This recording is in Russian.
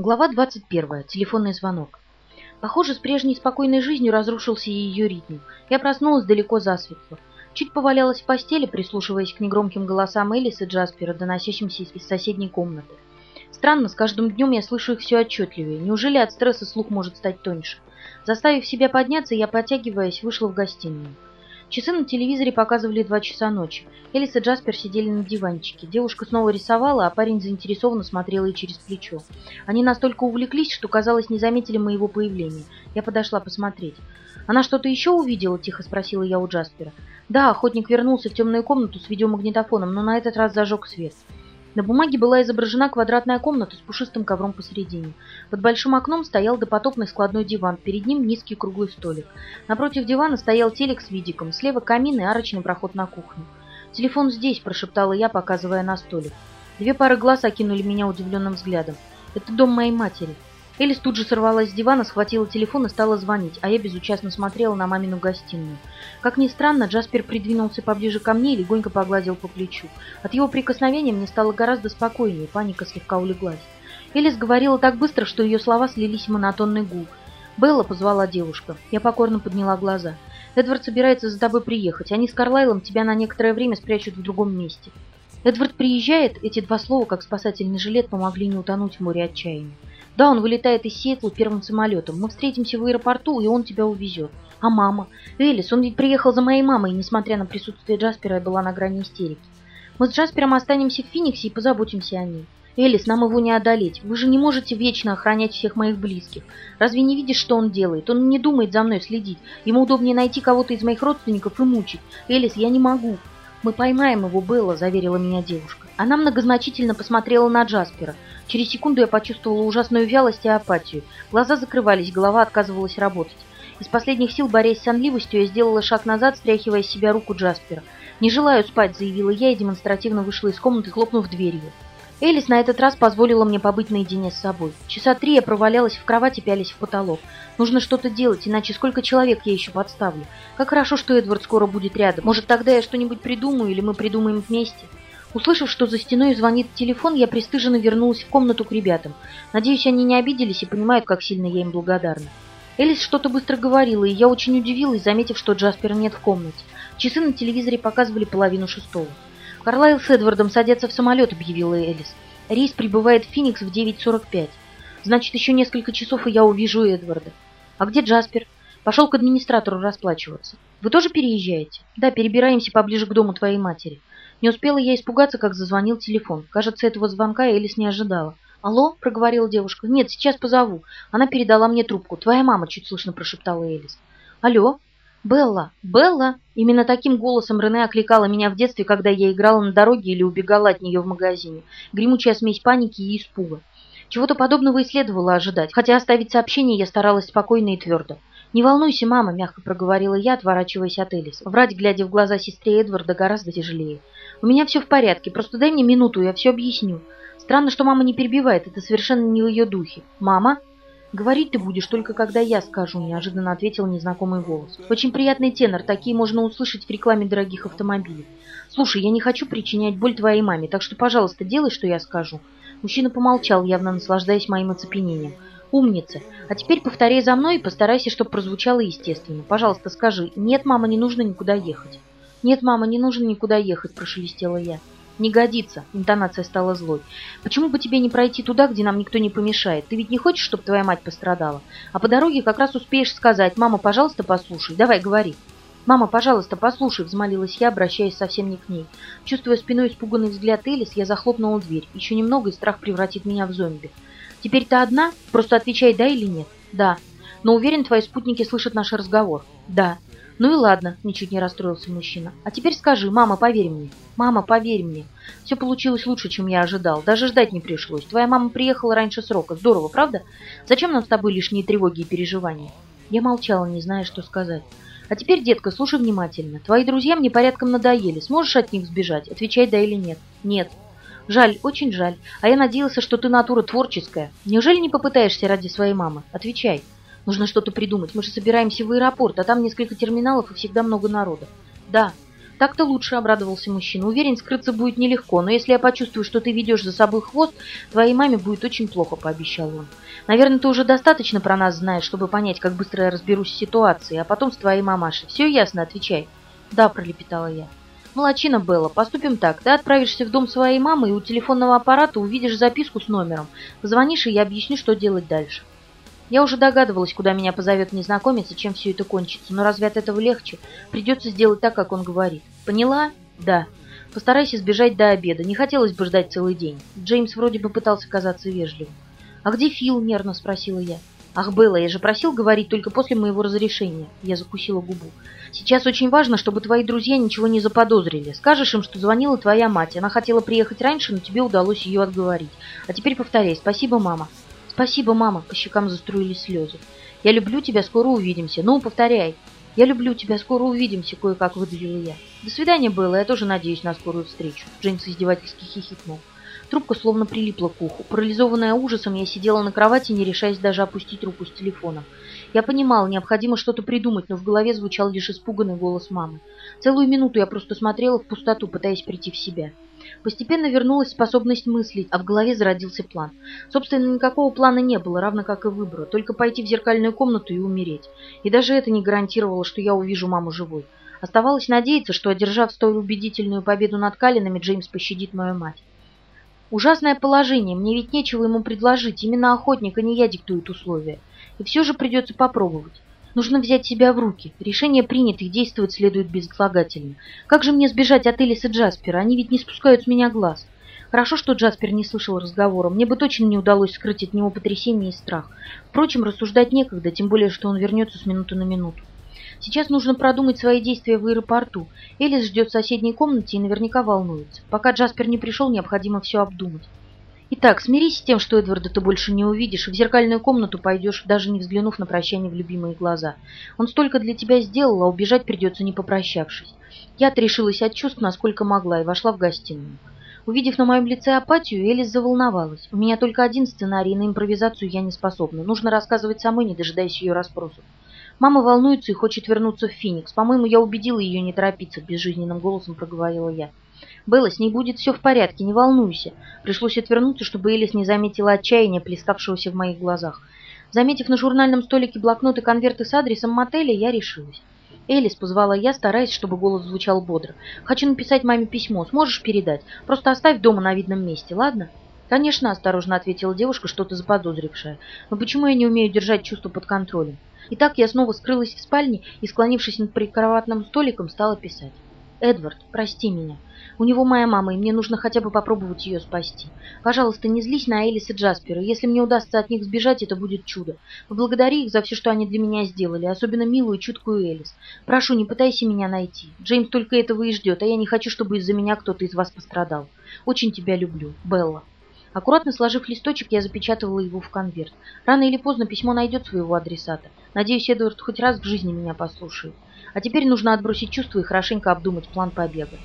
Глава 21. Телефонный звонок. Похоже, с прежней спокойной жизнью разрушился и ее ритм. Я проснулась далеко засветло. Чуть повалялась в постели, прислушиваясь к негромким голосам Элис и Джаспера, доносящимся из соседней комнаты. Странно, с каждым днем я слышу их все отчетливее. Неужели от стресса слух может стать тоньше? Заставив себя подняться, я, потягиваясь, вышла в гостиную. Часы на телевизоре показывали два часа ночи. Элис и Джаспер сидели на диванчике. Девушка снова рисовала, а парень заинтересованно смотрел ей через плечо. Они настолько увлеклись, что, казалось, не заметили моего появления. Я подошла посмотреть. «Она что-то еще увидела?» – тихо спросила я у Джаспера. «Да, охотник вернулся в темную комнату с видеомагнитофоном, но на этот раз зажег свет». На бумаге была изображена квадратная комната с пушистым ковром посередине. Под большим окном стоял допотопный складной диван, перед ним низкий круглый столик. Напротив дивана стоял телек с видиком, слева камин и арочный проход на кухню. «Телефон здесь», – прошептала я, показывая на столик. Две пары глаз окинули меня удивленным взглядом. «Это дом моей матери». Элис тут же сорвалась с дивана, схватила телефон и стала звонить, а я безучастно смотрела на мамину гостиную. Как ни странно, Джаспер придвинулся поближе ко мне и легонько погладил по плечу. От его прикосновения мне стало гораздо спокойнее, паника слегка улеглась. Элис говорила так быстро, что ее слова слились в монотонный гул. «Белла», — позвала девушка. Я покорно подняла глаза. «Эдвард собирается за тобой приехать. Они с Карлайлом тебя на некоторое время спрячут в другом месте». «Эдвард приезжает?» Эти два слова, как спасательный жилет, помогли не утонуть в море отчаяния. Да, он вылетает из Сиэтла первым самолетом. Мы встретимся в аэропорту, и он тебя увезет. А мама? Элис, он ведь приехал за моей мамой, и, несмотря на присутствие Джаспера, я была на грани истерики. Мы с Джаспером останемся в Фениксе и позаботимся о ней. Элис, нам его не одолеть. Вы же не можете вечно охранять всех моих близких. Разве не видишь, что он делает? Он не думает за мной следить. Ему удобнее найти кого-то из моих родственников и мучить. Элис, я не могу. Мы поймаем его, Белла, заверила меня девушка. Она многозначительно посмотрела на Джаспера. Через секунду я почувствовала ужасную вялость и апатию. Глаза закрывались, голова отказывалась работать. Из последних сил, борясь с сонливостью, я сделала шаг назад, стряхивая с себя руку Джаспера. «Не желаю спать», — заявила я и демонстративно вышла из комнаты, хлопнув дверью. Элис на этот раз позволила мне побыть наедине с собой. Часа три я провалялась в кровати, пялись в потолок. Нужно что-то делать, иначе сколько человек я еще подставлю. Как хорошо, что Эдвард скоро будет рядом. Может, тогда я что-нибудь придумаю, или мы придумаем вместе. Услышав, что за стеной звонит телефон, я пристыженно вернулась в комнату к ребятам. Надеюсь, они не обиделись и понимают, как сильно я им благодарна. Элис что-то быстро говорила, и я очень удивилась, заметив, что Джаспера нет в комнате. Часы на телевизоре показывали половину шестого. «Карлайл с Эдвардом садятся в самолет», — объявила Элис. «Рейс прибывает в Феникс в 9.45. Значит, еще несколько часов, и я увижу Эдварда. А где Джаспер?» «Пошел к администратору расплачиваться. Вы тоже переезжаете?» «Да, перебираемся поближе к дому твоей матери». Не успела я испугаться, как зазвонил телефон. Кажется, этого звонка Элис не ожидала. «Алло?» – проговорила девушка. «Нет, сейчас позову». Она передала мне трубку. «Твоя мама», – чуть слышно прошептала Элис. «Алло?» «Белла! Белла!» Именно таким голосом Рене окликала меня в детстве, когда я играла на дороге или убегала от нее в магазине. Гремучая смесь паники и испуга. Чего-то подобного и следовало ожидать, хотя оставить сообщение я старалась спокойно и твердо. «Не волнуйся, мама», — мягко проговорила я, отворачиваясь от Элис. Врать, глядя в глаза сестре Эдварда, гораздо тяжелее. «У меня все в порядке, просто дай мне минуту, я все объясню. Странно, что мама не перебивает, это совершенно не в ее духе. Мама?» «Говорить ты будешь только когда я скажу», — неожиданно ответил незнакомый голос. «Очень приятный тенор, такие можно услышать в рекламе дорогих автомобилей. Слушай, я не хочу причинять боль твоей маме, так что, пожалуйста, делай, что я скажу». Мужчина помолчал, явно наслаждаясь моим оцепенением. «Умница. А теперь повторяй за мной и постарайся, чтобы прозвучало естественно. Пожалуйста, скажи, нет, мама, не нужно никуда ехать». «Нет, мама, не нужно никуда ехать», – прошелестела я. «Не годится», – интонация стала злой. «Почему бы тебе не пройти туда, где нам никто не помешает? Ты ведь не хочешь, чтобы твоя мать пострадала? А по дороге как раз успеешь сказать, мама, пожалуйста, послушай, давай, говори». «Мама, пожалуйста, послушай», — взмолилась я, обращаясь совсем не к ней. Чувствуя спиной испуганный взгляд Элис, я захлопнула дверь. Еще немного, и страх превратит меня в зомби. «Теперь ты одна? Просто отвечай, да или нет?» «Да». «Но уверен, твои спутники слышат наш разговор?» «Да». «Ну и ладно», — ничуть не расстроился мужчина. «А теперь скажи, мама, поверь мне». «Мама, поверь мне. Все получилось лучше, чем я ожидал. Даже ждать не пришлось. Твоя мама приехала раньше срока. Здорово, правда? Зачем нам с тобой лишние тревоги и переживания?» Я молчала, не зная, что сказать. «А теперь, детка, слушай внимательно. Твои друзья мне порядком надоели. Сможешь от них сбежать? Отвечай да или нет». «Нет». «Жаль, очень жаль. А я надеялся, что ты натура творческая. Неужели не попытаешься ради своей мамы? Отвечай». Нужно что-то придумать. Мы же собираемся в аэропорт, а там несколько терминалов и всегда много народа. Да. Так-то лучше, обрадовался мужчина. Уверен, скрыться будет нелегко, но если я почувствую, что ты ведешь за собой хвост, твоей маме будет очень плохо, пообещал он. Наверное, ты уже достаточно про нас знаешь, чтобы понять, как быстро я разберусь с ситуацией, а потом с твоей мамашей. Все ясно, отвечай. Да, пролепетала я. Молодчина Белла, поступим так. Ты отправишься в дом своей мамы и у телефонного аппарата увидишь записку с номером. Позвонишь, и я объясню, что делать дальше. Я уже догадывалась, куда меня позовет незнакомец и чем все это кончится, но разве от этого легче? Придется сделать так, как он говорит. Поняла? Да. Постарайся сбежать до обеда. Не хотелось бы ждать целый день. Джеймс вроде бы пытался казаться вежливым. «А где Фил?» – нервно спросила я. «Ах, Белла, я же просил говорить только после моего разрешения». Я закусила губу. «Сейчас очень важно, чтобы твои друзья ничего не заподозрили. Скажешь им, что звонила твоя мать. Она хотела приехать раньше, но тебе удалось ее отговорить. А теперь повторяй. Спасибо, мама». «Спасибо, мама!» — по щекам заструились слезы. «Я люблю тебя, скоро увидимся. Ну, повторяй!» «Я люблю тебя, скоро увидимся!» — кое-как выдавила я. «До свидания, было. Я тоже надеюсь на скорую встречу!» Джеймс издевательски хихикнул. Трубка словно прилипла к уху. Парализованная ужасом, я сидела на кровати, не решаясь даже опустить руку с телефоном. Я понимала, необходимо что-то придумать, но в голове звучал лишь испуганный голос мамы. Целую минуту я просто смотрела в пустоту, пытаясь прийти в себя. Постепенно вернулась способность мыслить, а в голове зародился план. Собственно, никакого плана не было, равно как и выбора, только пойти в зеркальную комнату и умереть. И даже это не гарантировало, что я увижу маму живой. Оставалось надеяться, что, одержав столь убедительную победу над Калинами, Джеймс пощадит мою мать. Ужасное положение, мне ведь нечего ему предложить, именно охотник, а не я диктует условия. И все же придется попробовать. Нужно взять себя в руки. Решение принято, и действовать следует безотлагательно. Как же мне сбежать от Элис и Джаспера? Они ведь не спускают с меня глаз. Хорошо, что Джаспер не слышал разговора. Мне бы точно не удалось скрыть от него потрясение и страх. Впрочем, рассуждать некогда, тем более, что он вернется с минуты на минуту. Сейчас нужно продумать свои действия в аэропорту. Элис ждет в соседней комнате и наверняка волнуется. Пока Джаспер не пришел, необходимо все обдумать. Итак, смирись с тем, что Эдварда ты больше не увидишь, и в зеркальную комнату пойдешь, даже не взглянув на прощание в любимые глаза. Он столько для тебя сделал, а убежать придется, не попрощавшись. Я отрешилась от чувств, насколько могла, и вошла в гостиную. Увидев на моем лице апатию, Элис заволновалась. У меня только один сценарий, на импровизацию я не способна. Нужно рассказывать самой, не дожидаясь ее расспросов. Мама волнуется и хочет вернуться в Феникс. По-моему, я убедила ее не торопиться, безжизненным голосом проговорила я. Белла, с ней будет все в порядке, не волнуйся. Пришлось отвернуться, чтобы Элис не заметила отчаяния, плескавшегося в моих глазах. Заметив на журнальном столике блокнот и конверты с адресом мотеля, я решилась. «Элис», — позвала я, стараясь, чтобы голос звучал бодро. «Хочу написать маме письмо. Сможешь передать? Просто оставь дома на видном месте, ладно?» «Конечно», — осторожно ответила девушка, что-то заподозрившая. «Но почему я не умею держать чувства под контролем?» Итак, я снова скрылась в спальне и, склонившись над прикроватным столиком, стала писать. «Эдвард, прости меня. У него моя мама, и мне нужно хотя бы попробовать ее спасти. Пожалуйста, не злись на Элис и Джаспера. Если мне удастся от них сбежать, это будет чудо. Поблагодари их за все, что они для меня сделали, особенно милую и чуткую Элис. Прошу, не пытайся меня найти. Джеймс только этого и ждет, а я не хочу, чтобы из-за меня кто-то из вас пострадал. Очень тебя люблю. Белла. Аккуратно сложив листочек, я запечатывала его в конверт. Рано или поздно письмо найдет своего адресата. Надеюсь, Эдвард хоть раз в жизни меня послушает. А теперь нужно отбросить чувства и хорошенько обдумать план побега.